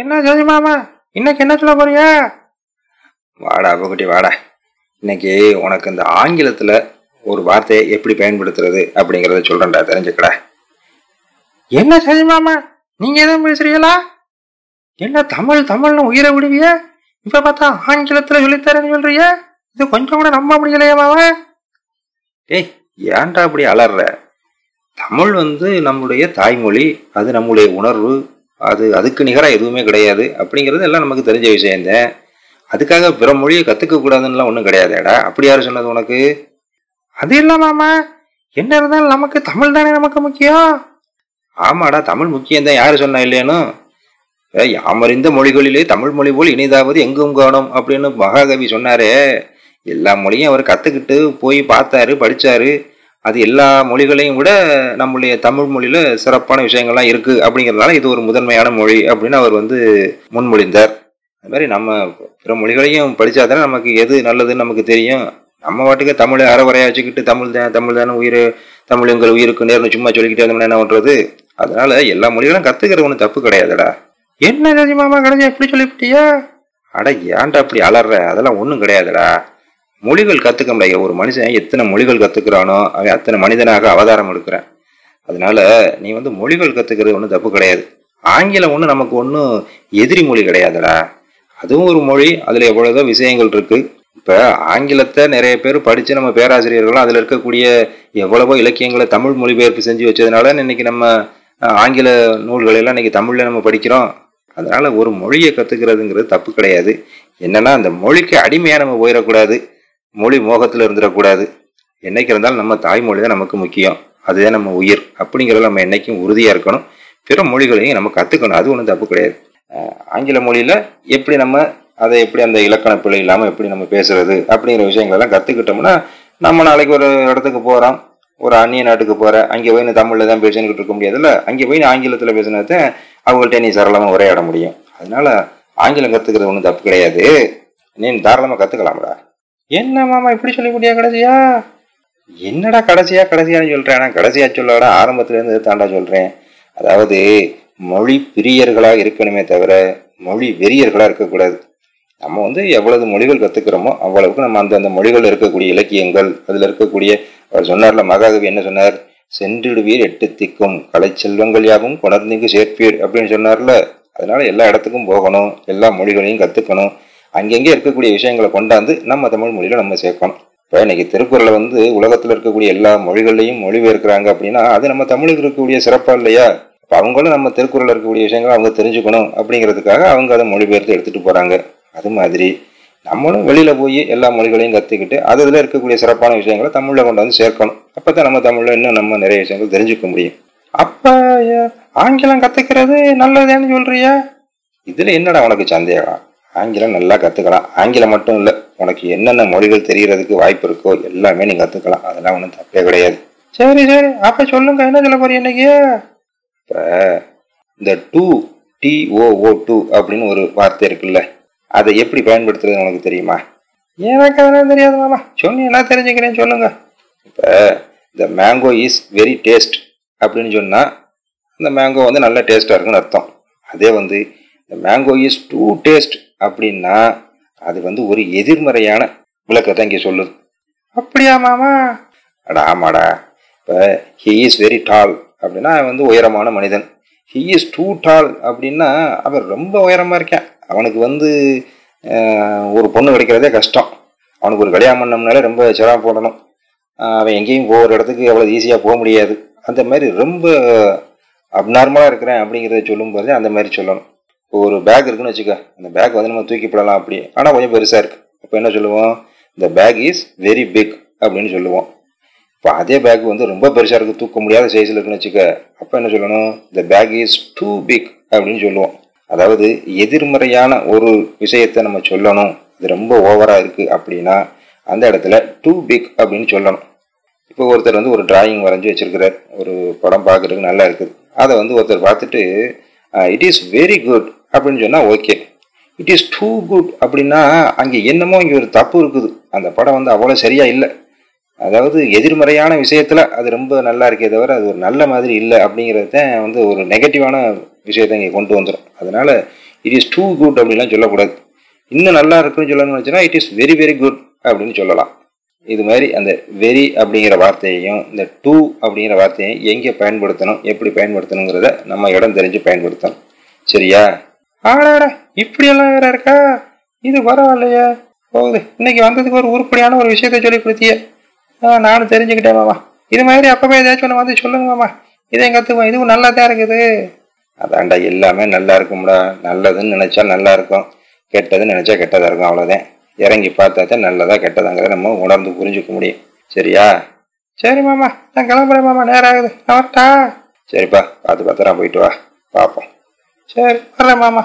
என்ன ஜோதி மாமா? இன்னைக்கு என்ன சொல்ல போறியா வாடா அப்பகுட்டி வாடா. இன்னைக்கு உனக்கு இந்த ஆங்கிலத்தில் ஒரு வார்த்தையை எப்படி பயன்படுத்துறது அப்படிங்கிறத சொல்கிறேன்டா தெரிஞ்சுக்கடா. என்ன சரி மாமா? நீங்கள் எதுவும் பேசுறீங்களா? என்ன தமிழ் தமிழ்னு உயிரை விடுவிய? இப்போ பார்த்தா ஆங்கிலத்தில் சொல்லித்தரேன்னு சொல்றிய இது கொஞ்சம் கூட நம்ப முடியலையா மாமா. ஏய் ஏன்டா அப்படி அலற? தமிழ் வந்து நம்முடைய தாய்மொழி அது நம்முடைய உணர்வு அது அதுக்கு நிகராக எதுவுமே கிடையாது. அப்படிங்கிறது எல்லாம் நமக்கு தெரிஞ்ச விஷயம்தான் அதுக்காக பிற மொழியை கற்றுக்கக்கூடாதுன்னுலாம் ஒன்றும் கிடையாதேடா. அப்படி யார் சொன்னது உனக்கு? அது இல்லை மாமா என்ன இருந்தாலும் நமக்கு தமிழ் தானே நமக்கு முக்கியம். ஆமாடா தமிழ் முக்கியம்தான் யார் சொன்னா இல்லையானு? யாமறிந்த மொழிகளிலே தமிழ் மொழி போல் இனிதாவது எங்கும் காணும் அப்படின்னு மகாகவி சொன்னாரே. எல்லா மொழியும் அவர் கற்றுக்கிட்டு போய் பார்த்தாரு படித்தாரு அது எல்லா மொழிகளையும் விட நம்முடைய தமிழ் மொழியில சிறப்பான விஷயங்கள்லாம் இருக்கு அப்படிங்கிறதுனால இது ஒரு முதன்மையான மொழி அப்படின்னு அவர் வந்து முன்மொழிந்தார். அது மாதிரி நம்ம பிற மொழிகளையும் படிச்சாதானே நமக்கு எது நல்லதுன்னு நமக்கு தெரியும். நம்ம வாட்டுக்கு தமிழை அறவரையா வச்சுக்கிட்டு தமிழ் தான் தமிழ் தானே உயிர் தமிழ் எங்கள் உயிருக்கு நேர்னு சும்மா சொல்லிக்கிட்டே இருந்தோம்னா என்ன பண்றது? அதனால எல்லா மொழிகளும் கத்துக்கிறது ஒன்றும் தப்பு கிடையாதுடா. என்ன மாமா கிடையாது எப்படி சொல்லிவிட்டியா? அட ஏன்டா அப்படி அலற? அதெல்லாம் ஒன்றும் கிடையாதுடா. மொழிகள் கற்றுக்க முடியாது ஒரு மனுஷன் எத்தனை மொழிகள் கற்றுக்கிறானோ அவன் அத்தனை மனிதனாக அவதாரம் எடுக்கிறான். அதனால நீ வந்து மொழிகள் கற்றுக்கிறது ஒன்றும் தப்பு கிடையாது. ஆங்கிலம் ஒன்றும் நமக்கு ஒன்றும் எதிரி மொழி கிடையாதுடா. அதுவும் ஒரு மொழி அதில் எவ்வளோதோ விஷயங்கள் இருக்குது இப்போ ஆங்கிலத்தை நிறைய பேர் படித்து நம்ம பேராசிரியர்களும் அதில் இருக்கக்கூடிய எவ்வளவோ இலக்கியங்களை தமிழ் மொழிபெயர்ப்பு செஞ்சு வச்சதுனால இன்னைக்கு நம்ம ஆங்கில நூல்களெல்லாம் இன்றைக்கி இன்னைக்கு தமிழில் நம்ம படிக்கிறோம். அதனால் ஒரு மொழியை கற்றுக்கிறதுங்கிறது தப்பு கிடையாது. என்னன்னா அந்த மொழிக்கு அடிமையாக நம்ம போயிடக்கூடாது. மொழி மோகத்தில் இருந்துடக்கூடாது. என்னைக்கு இருந்தாலும் நம்ம தாய்மொழி தான் நமக்கு முக்கியம். அதுதான் நம்ம உயிர். அப்படிங்கிறத நம்ம என்றைக்கும் உறுதியாக இருக்கணும். பிற மொழிகளையும் நம்ம கற்றுக்கணும் அது ஒன்றும் தப்பு கிடையாது. ஆங்கில மொழியில் எப்படி நம்ம அதை எப்படி அந்த இலக்கண பிழை இல்லாமல் எப்படி நம்ம பேசுறது அப்படிங்கிற விஷயங்களெல்லாம் கற்றுக்கிட்டோம்னா நம்ம நாளைக்கு ஒரு இடத்துக்கு போகிறோம் ஒரு அந்நிய நாட்டுக்கு போகிற அங்கே போய் தமிழில் தான் பேசினுக்கிட்டு இருக்க முடியாதுல்ல? அங்கே போய் ஆங்கிலத்தில் பேசினா தான் அவங்கள்ட்ட நீ சரளமாக உரையாட முடியும். அதனால ஆங்கிலம் கற்றுக்கிறது ஒன்றும் தப்பு கிடையாது. நீ தாராளமாக கற்றுக்கலாம்டா என்ன மாமா இப்படி சொல்லி கடைசியா? என்னடா கடைசியா கடைசியான்னு சொல்றேன். ஆனா கடைசியா சொல்லோட ஆரம்பத்துல இருந்து தாண்டா சொல்றேன். அதாவது மொழி பிரியர்களா இருக்கணுமே தவிர மொழி வெறியர்களா இருக்கக்கூடாது. நம்ம வந்து எவ்வளவு மொழிகள் கத்துக்கிறோமோ அவ்வளவுக்கு நம்ம அந்த அந்த மொழிகள் இருக்கக்கூடிய இலக்கியங்கள் அதுல இருக்கக்கூடிய அவர் சொன்னார்ல மகாகவி என்ன சொன்னார்? சென்றிடுவீர் எட்டு திக்கும் கலை செல்வங்கள் யாவும் கொணர்ந்தீங்கு சேர்ப்பீர் அப்படின்னு சொன்னார்ல. அதனால எல்லா இடத்துக்கும் போகணும் எல்லா மொழிகளையும் கத்துக்கணும். அங்கங்கே இருக்கக்கூடிய விஷயங்களை கொண்டாந்து நம்ம தமிழ் மொழியில நம்ம சேர்க்கணும். இப்போ இன்னைக்கு திருக்குறளை வந்து உலகத்தில் இருக்கக்கூடிய எல்லா மொழிகள்லையும் மொழிபெயர்க்கிறாங்க அப்படின்னா அது நம்ம தமிழுக்கு இருக்கக்கூடிய சிறப்பாக இல்லையா? இப்போ அவங்களும் நம்ம திருக்குறளில் இருக்கக்கூடிய விஷயங்களை அவங்க தெரிஞ்சுக்கணும் அப்படிங்கிறதுக்காக அவங்க அதை மொழிபெயர்த்து எடுத்துகிட்டு போகிறாங்க அது மாதிரி நம்மளும் வெளியில் போய் எல்லா மொழிகளையும் கற்றுக்கிட்டு அதில் இருக்கக்கூடிய சிறப்பான விஷயங்களை தமிழில் கொண்டு வந்து சேர்க்கணும். அப்பதான் நம்ம தமிழில் இன்னும் நம்ம நிறைய விஷயங்கள் தெரிஞ்சுக்க முடியும். அப்போ ஆங்கிலம் கற்றுக்கிறது நல்லதுன்னு சொல்கிறியா இதில் என்னடா உனக்கு சந்தேகம்? ஆங்கிலம் நல்லா கத்துக்கலாம். ஆங்கிலம் மட்டும் இல்ல உனக்கு என்னென்ன மொழிகள் தெரியறதுக்கு வாய்ப்பு இருக்கோ எல்லாமே நீ கத்துக்கலாம். அதெல்லாம் ஒன்றும் தப்பே கிடையாது. சரி சரி. அப்ப சொல்லுங்க என்ன சொல்ல போறீங்க இன்னைக்கு? இப்ப இந்த டூ டிஓஓ டூ அப்படின்னு ஒரு வார்த்தை இருக்குல்ல அதை எப்படி பயன்படுத்துறது உனக்கு தெரியுமா? எனக்கு அதெல்லாம் தெரியாது மாமா. சொன்னி என்ன தெரிஞ்சுக்கிறேன் சொல்லுங்க. இப்போ இந்த மேங்கோ இஸ் வெரி டேஸ்ட் அப்படின்னு சொன்னா இந்த மேங்கோ வந்து நல்ல டேஸ்டா இருக்குன்னு அர்த்தம். அதே வந்து இந்த மேங்கோ இஸ் டூ டேஸ்ட் அப்படின்னா அது வந்து ஒரு எதிர்மறையான விளக்கத்தை இங்கே சொல்லுது. அப்படியா மாமா? அடா ஆமாடா. இப்போ ஹி இஸ் வெரி டால் அப்படின்னா அவன் வந்து உயரமான மனிதன். ஹி இஸ் டூ டால் அப்படின்னா அவன் ரொம்ப உயரமா இருக்கான். அவனுக்கு வந்து ஒரு பொண்ணு கிடைக்கிறதே கஷ்டம். அவனுக்கு ஒரு கல்யாணம் பண்ணோம்னாலே ரொம்ப சிரமம் போடணும். அவன் எங்கேயும் போகிற இடத்துக்கு அவ்வளோ ஈஸியாக போக முடியாது. அந்த மாதிரி ரொம்ப அப்நார்மலாக இருக்கிறேன் அப்படிங்கிறத சொல்லும்போது அந்த மாதிரி சொல்லணும். இப்போ ஒரு பேக் இருக்குன்னு வச்சுக்க. அந்த பேக் வந்து நம்ம தூக்கி போடலாம் அப்படி. ஆனால் கொஞ்சம் பெருசாக இருக்குது அப்போ என்ன சொல்லுவோம்? இந்த பேக் இஸ் வெரி பிக் அப்படின்னு சொல்லுவோம். இப்போ அதே பேக் வந்து ரொம்ப பெருசாக இருக்குது தூக்க முடியாத சைஸில் இருக்குன்னு வச்சுக்க. அப்போ என்ன சொல்லணும்? இந்த பேக் இஸ் டூ பிக் அப்படின்னு சொல்லுவோம். அதாவது எதிர்மறையான ஒரு விஷயத்தை நம்ம சொல்லணும். இது ரொம்ப ஓவராக இருக்குது அப்படின்னா அந்த இடத்துல டூ பிக் அப்படின்னு சொல்லணும். இப்போ ஒருத்தர் வந்து ஒரு டிராயிங் வரைஞ்சி வச்சுருக்கிறார். ஒரு படம் பார்க்குறதுக்கு நல்லா இருக்குது. அதை வந்து ஒருத்தர் பார்த்துட்டு இட் இஸ் வெரி குட் அப்படின்னு சொன்னால் okay it is too good அப்படின்னா அங்கே என்னமோ இங்கே ஒரு தப்பு இருக்குது. அந்த படம் வந்து அவ்வளோ சரியாக இல்லை. அதாவது எதிர்மறையான விஷயத்தில் அது ரொம்ப நல்லா இருக்கே தவிர அது ஒரு நல்ல மாதிரி இல்லை அப்படிங்கிறது தான் வந்து ஒரு நெகட்டிவான விஷயத்தை இங்கே கொண்டு வந்துடும் அதனால் இட் இஸ் டூ குட் அப்படின்லாம் சொல்லக்கூடாது. இன்னும் நல்லா இருக்குன்னு சொல்லணும்னு வச்சுன்னா it is very very good அப்படின்னு சொல்லலாம். இது மாதிரி அந்த வெரி அப்படிங்கிற வார்த்தையையும் இந்த டூ அப்படிங்கிற வார்த்தையும் எங்கே பயன்படுத்தணும் எப்படி பயன்படுத்தணுங்கிறத நம்ம இடம் தெரிஞ்சு பயன்படுத்தணும். சரியா? ஆடாடா இப்படியெல்லாம் வேற இருக்கா? இது பரவாயில்லையே. போகுது. இன்னைக்கு வந்ததுக்கு ஒரு உருப்படியான ஒரு விஷயத்த சொல்லி கொடுத்தியே. ஆ நானும் தெரிஞ்சுக்கிட்டேன் மாமா. இது மாதிரி அப்பவே ஏதாச்சும் ஒன்று வந்து சொல்லுங்க மாமா. இதையும் கற்றுக்குவோம் இதுவும் நல்லா தான் இருக்குது. அதான்டா எல்லாமே நல்லா இருக்கும்டா. நல்லதுன்னு நினைச்சா நல்லா இருக்கும். கெட்டதுன்னு நினைச்சா கெட்டதா இருக்கும் அவ்வளோதான் இறங்கி பார்த்தா தான் நல்லதா கெட்டதாங்கிறத நம்ம உணர்ந்து புரிஞ்சுக்க முடியும். சரியா? சரி மாமா. நான் கிளம்புறேன் மாமா. நேரம் ஆகுது. நான் வரட்டா? சரிப்பா. பார்த்து பத்திரம் போயிட்டு வா. பார்ப்போம். சரி வர்றேன் மாமா.